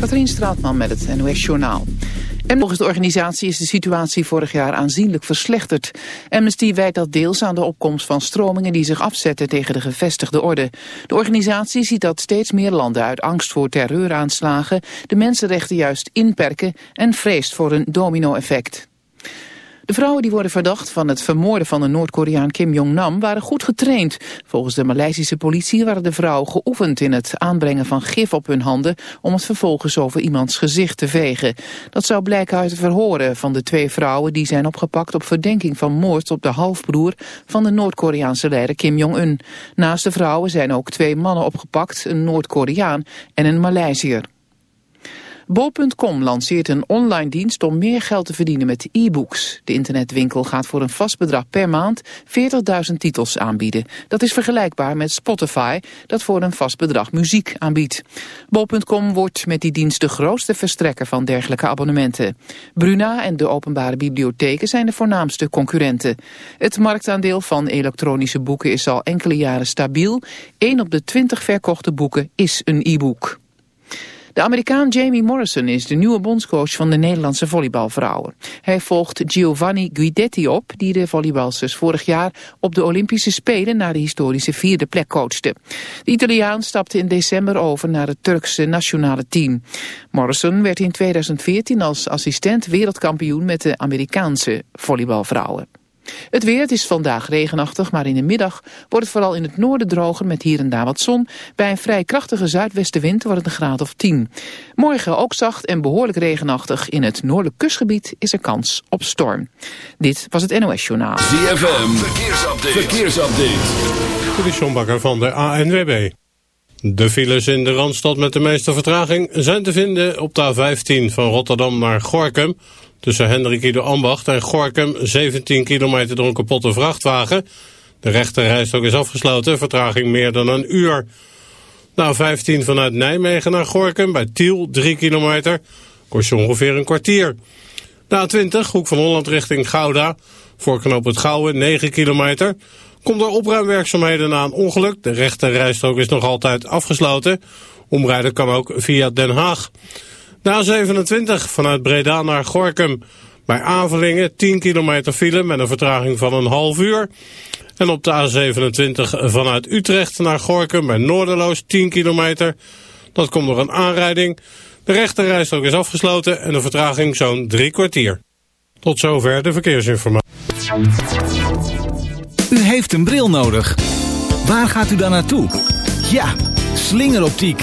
Katrien Straatman met het NOS Journaal. En volgens de organisatie is de situatie vorig jaar aanzienlijk verslechterd. Amnesty wijt dat deels aan de opkomst van stromingen die zich afzetten tegen de gevestigde orde. De organisatie ziet dat steeds meer landen uit angst voor terreuraanslagen de mensenrechten juist inperken en vreest voor een domino-effect. De vrouwen die worden verdacht van het vermoorden van de Noord-Koreaan Kim Jong-nam waren goed getraind. Volgens de Maleisische politie waren de vrouwen geoefend in het aanbrengen van gif op hun handen om het vervolgens over iemands gezicht te vegen. Dat zou blijken uit het verhoren van de twee vrouwen die zijn opgepakt op verdenking van moord op de halfbroer van de Noord-Koreaanse leider Kim Jong-un. Naast de vrouwen zijn ook twee mannen opgepakt, een Noord-Koreaan en een Maleisiër. Bol.com lanceert een online dienst om meer geld te verdienen met e-books. De internetwinkel gaat voor een vast bedrag per maand 40.000 titels aanbieden. Dat is vergelijkbaar met Spotify, dat voor een vast bedrag muziek aanbiedt. Bol.com wordt met die dienst de grootste verstrekker van dergelijke abonnementen. Bruna en de openbare bibliotheken zijn de voornaamste concurrenten. Het marktaandeel van elektronische boeken is al enkele jaren stabiel. 1 op de 20 verkochte boeken is een e-book. De Amerikaan Jamie Morrison is de nieuwe bondscoach van de Nederlandse volleybalvrouwen. Hij volgt Giovanni Guidetti op, die de volleybalsters vorig jaar op de Olympische Spelen naar de historische vierde plek coachte. De Italiaan stapte in december over naar het Turkse nationale team. Morrison werd in 2014 als assistent wereldkampioen met de Amerikaanse volleybalvrouwen. Het weer, het is vandaag regenachtig, maar in de middag wordt het vooral in het noorden droger met hier en daar wat zon. Bij een vrij krachtige zuidwestenwind wordt het een graad of 10. Morgen ook zacht en behoorlijk regenachtig. In het noordelijk kustgebied is er kans op storm. Dit was het NOS Journaal. ZFM, verkeersupdate. verkeersupdate. De Sjombakker van de ANWB. De files in de Randstad met de meeste vertraging zijn te vinden op de A15 van Rotterdam naar Gorkum... Tussen Hendrik Ido Ambacht en Gorkum 17 kilometer door een kapotte vrachtwagen. De rechterrijstok is afgesloten, vertraging meer dan een uur. Nou, 15 vanuit Nijmegen naar Gorkum bij Tiel 3 kilometer. Kost je ongeveer een kwartier. Na 20, hoek van Holland richting Gouda. Voor knoop het Gouwen 9 kilometer. Komt er opruimwerkzaamheden na een ongeluk. De rechterrijstrook is nog altijd afgesloten. Omrijden kan ook via Den Haag. Na 27 vanuit Breda naar Gorkum. Bij Avelingen 10 kilometer file met een vertraging van een half uur. En op de A27 vanuit Utrecht naar Gorkum bij Noorderloos 10 kilometer. Dat komt door een aanrijding. De rechterrijstrook is afgesloten en de vertraging zo'n drie kwartier. Tot zover de verkeersinformatie. U heeft een bril nodig. Waar gaat u dan naartoe? Ja, slingeroptiek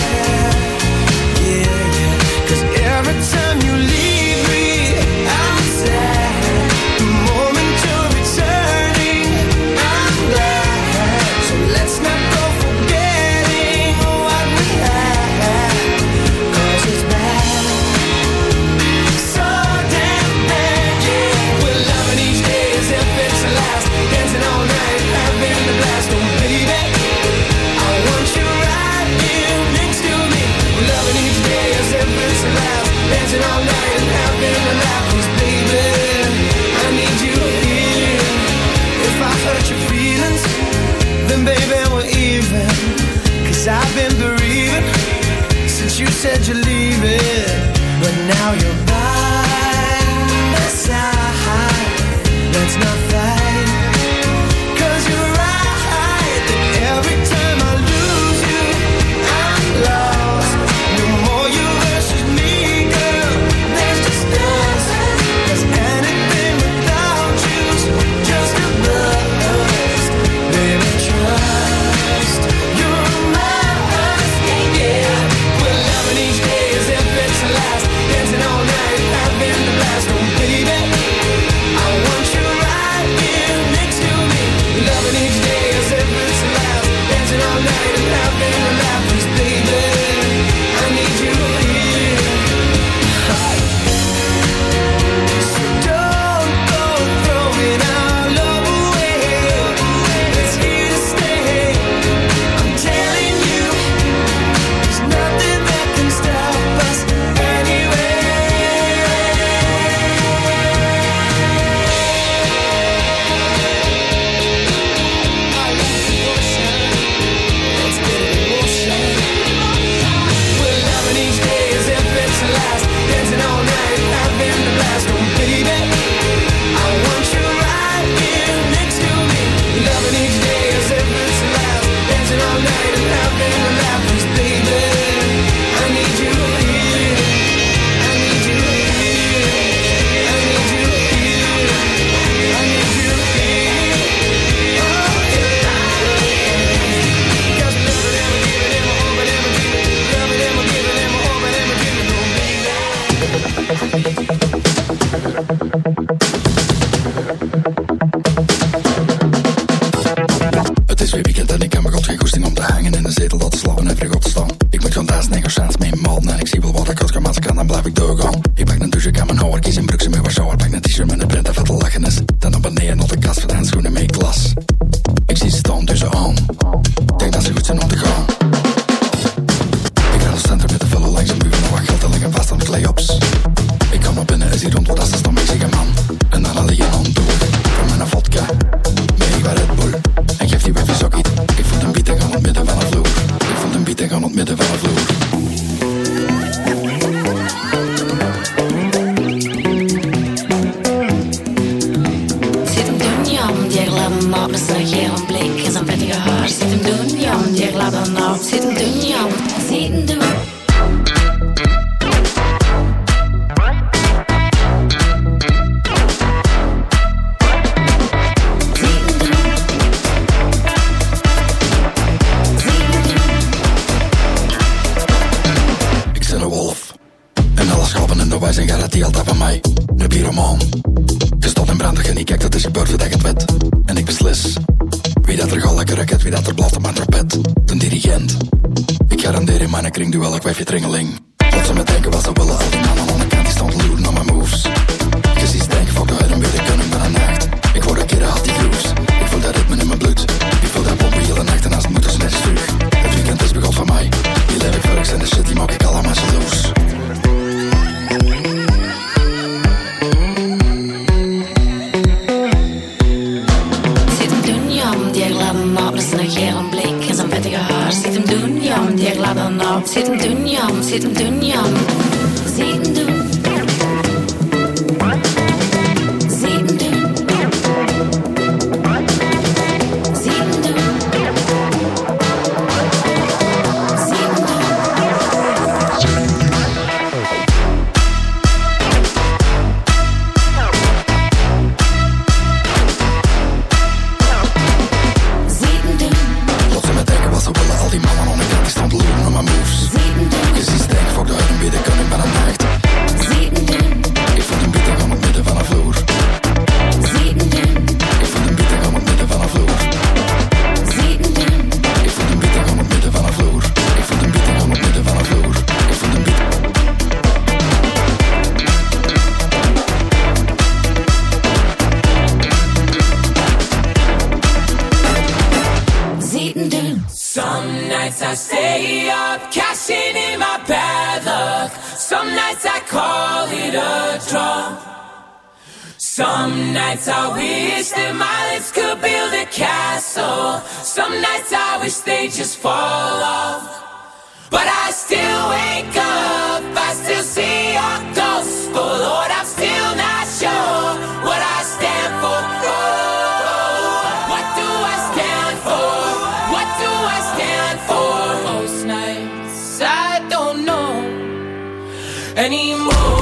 anymore.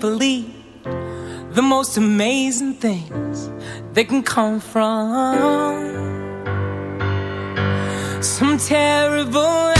believe the most amazing things they can come from. Some terrible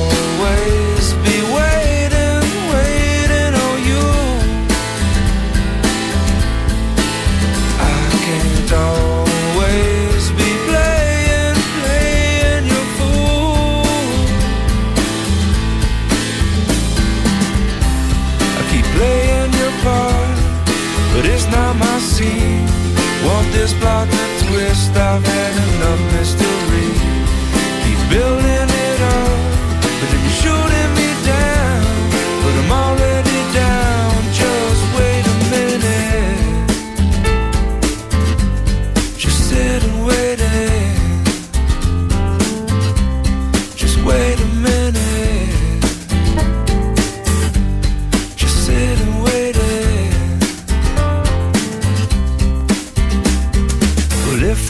This plot to twist? I've had enough mystery. Keep building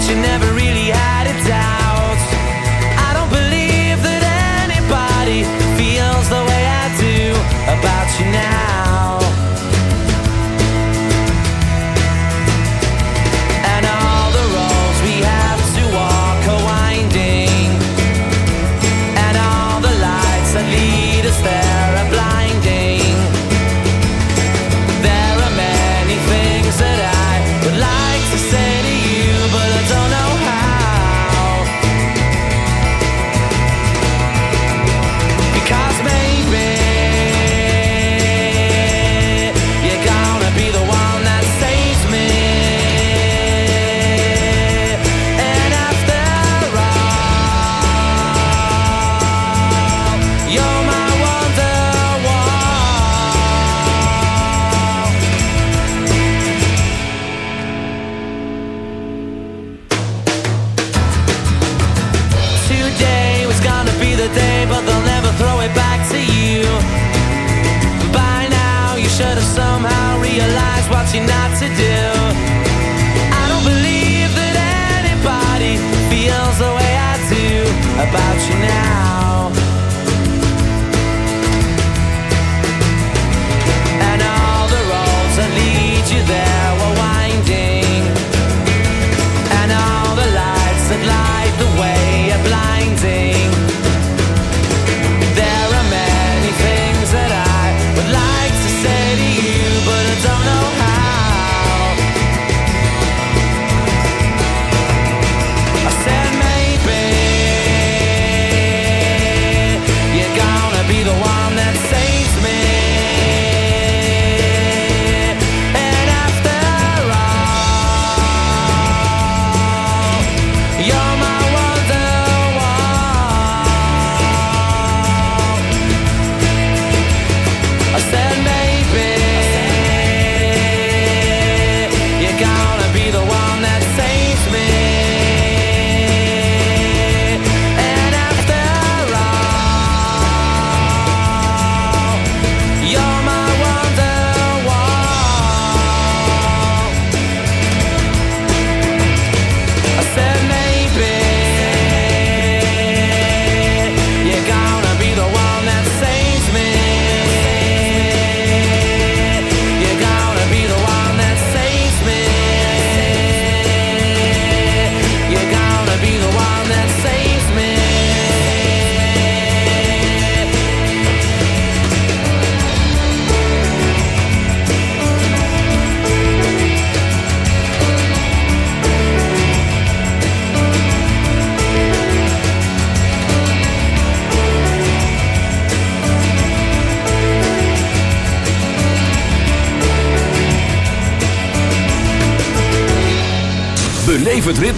but you never really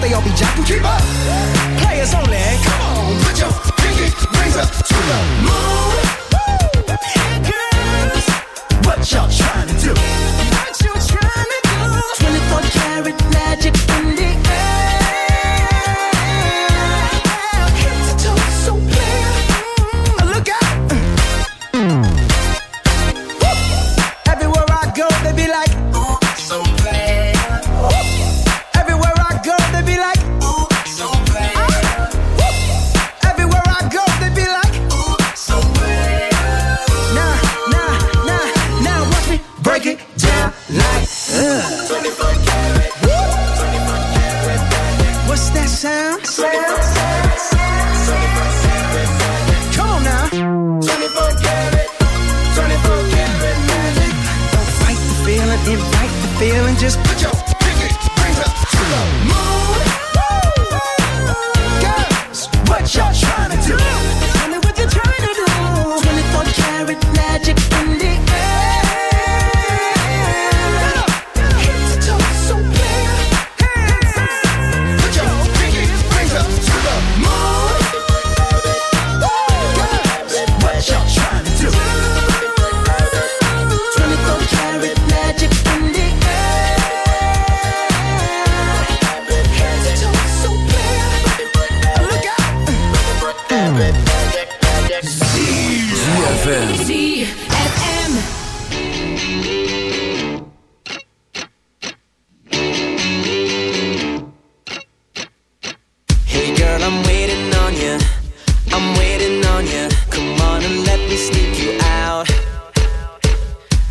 hope they all be jocking. Keep up. Players only. Come on, put your pinky rings up to the moon. Woo. Girls, what y'all trying to do?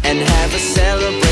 and have a celebration.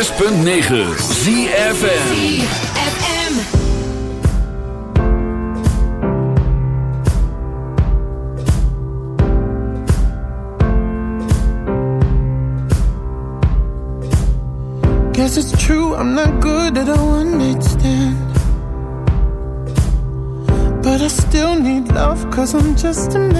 106.9 ZFN Guess it's true, I'm not good at all understand But I still need love cause I'm just a man.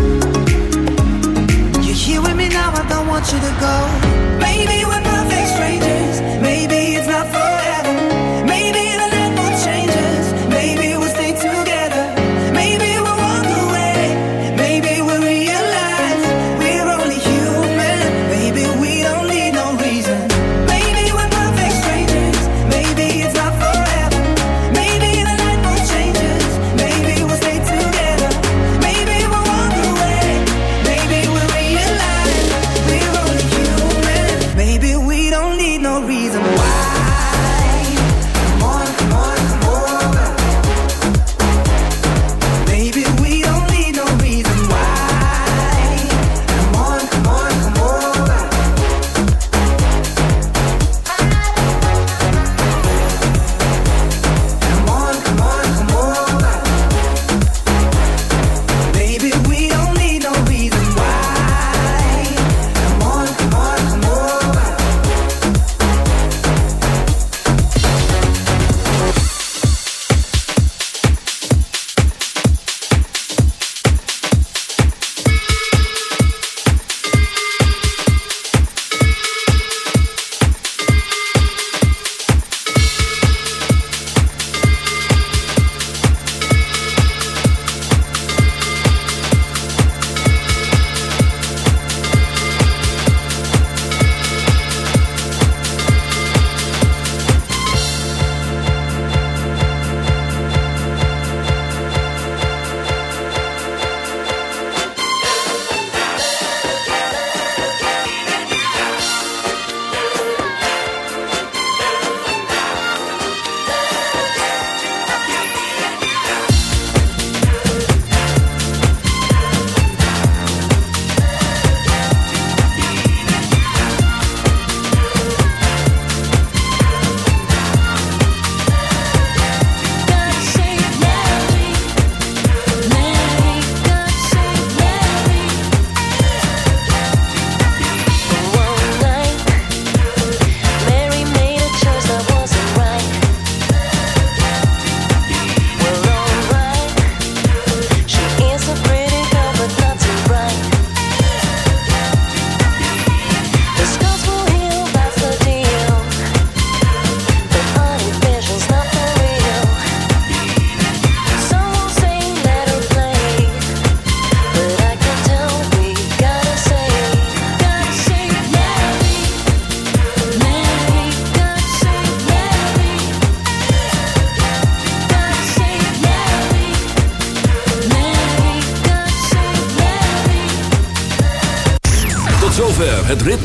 want you to go. baby. we're perfect strangers.